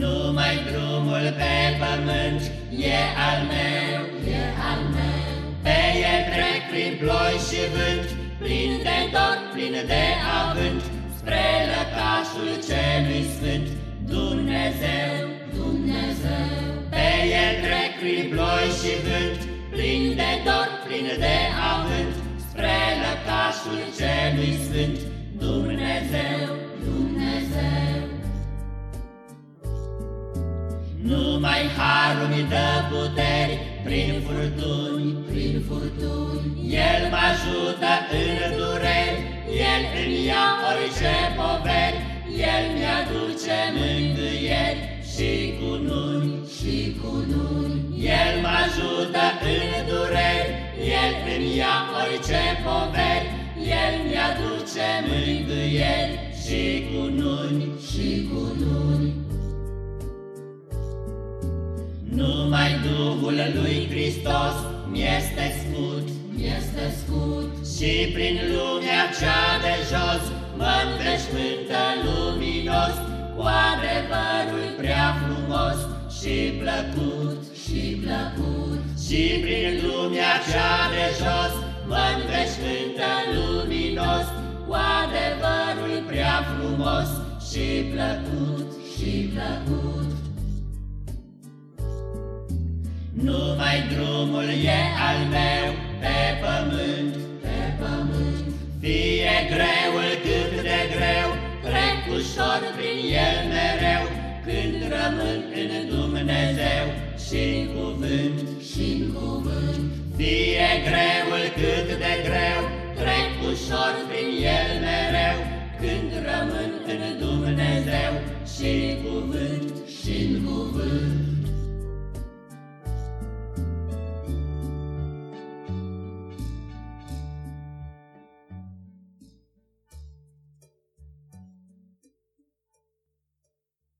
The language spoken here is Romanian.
Numai drumul pe pământ e al meu, e al meu. Pe el trec prin ploi și vânt, Plin de dor, plin de avânt, Spre lăcașul celui sfânt, Dumnezeu, Dumnezeu. Pe el trec prin ploi și vânt, Plin de dor, plin de avânt, Spre lăcașul celui sfânt, Dumnezeu, Numai harul mi dă puteri prin furtuni, Prin furtuni, El mă ajută în dureri, El îmi ia orice poveri, El mi-aduce mângâieri și cununi. și cununi, El mă ajută în dureri, El îmi ia orice poveri, El mi-aduce mângâieri și cununi. și cununi. Numai Duhul lui Hristos mi-este scut Este scut și prin lumea cea de jos mă înveșmântă luminos cu adevărul prea frumos și plăcut. și plăcut, Și prin lumea cea de jos mă înveșmântă luminos cu adevărul prea frumos și plăcut. și plăcut. Numai drumul e al meu pe pământ, Pe pământ, Fie greul cât de greu, trec ușor prin el mereu, Când rămân în Dumnezeu și în cuvânt. și în cuvânt, Fie